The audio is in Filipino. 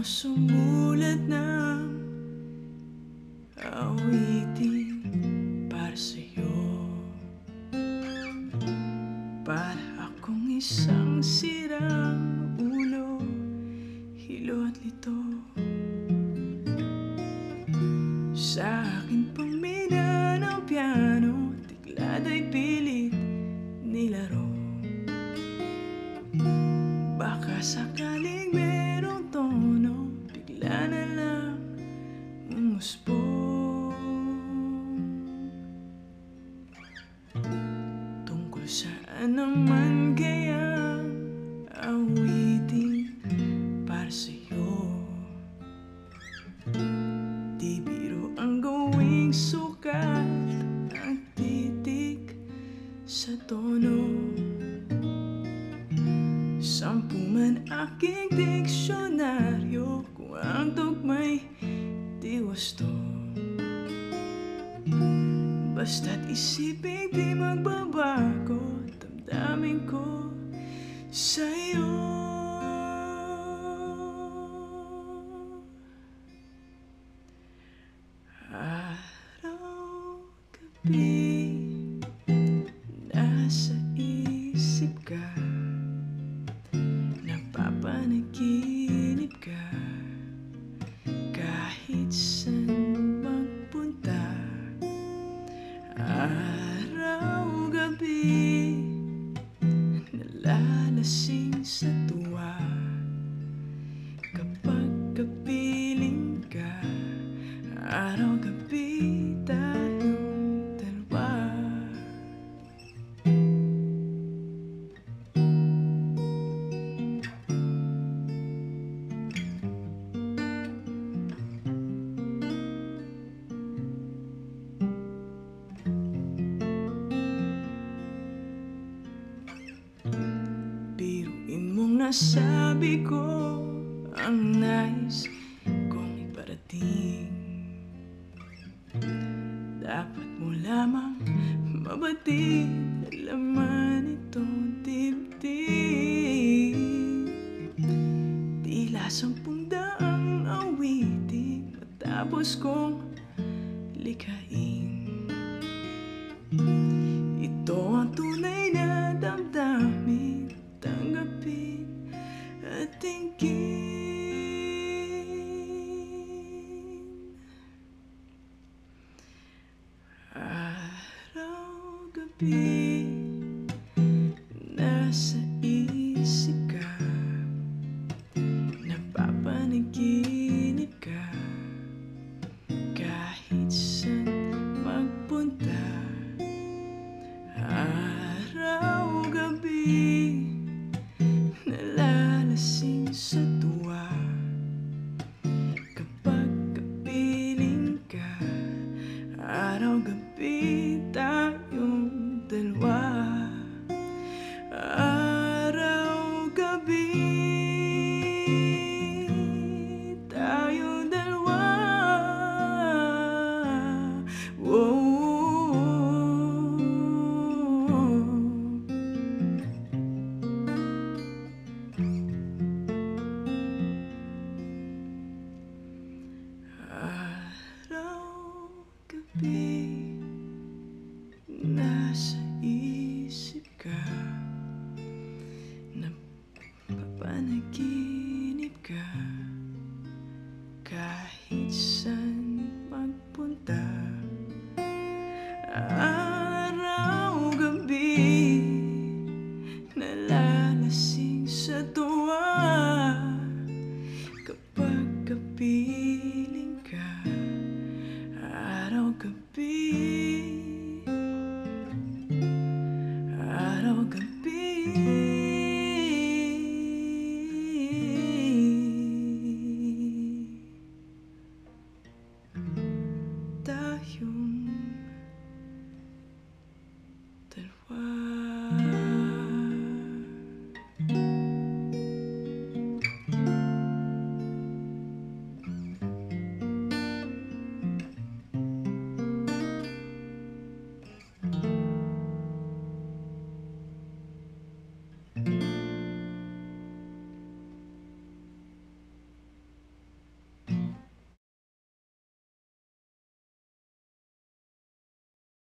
Ang sumulat ng awitin para sa'yo. Para akong isang sirang ulo, hilo at lito. Sa akin pamina ng piano, tiglad ay pilit nilaro. Baka sakaling Lang umusbong Tungkol saan naman kaya awitin para sa'yo. Di biro ang Ang aking wasto Basta't isipin di magbabago Damdamin ko sa'yo. Araw, gabi Nasa isip ka Biruin mong nasabi ko Ang nais kong iparating. Dapat mo lamang mabatid Laman itong dibdib. Tila sampung daang awitin Matapos kong likhain ito Araw, Araw,